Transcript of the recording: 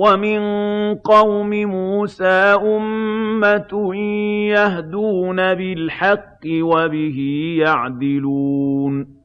وَمِن قَوْمِ مُوسَىٰ أُمَّةٌ يَهْدُونَ بِالْحَقِّ وَبِهِ يَعْدِلُونَ.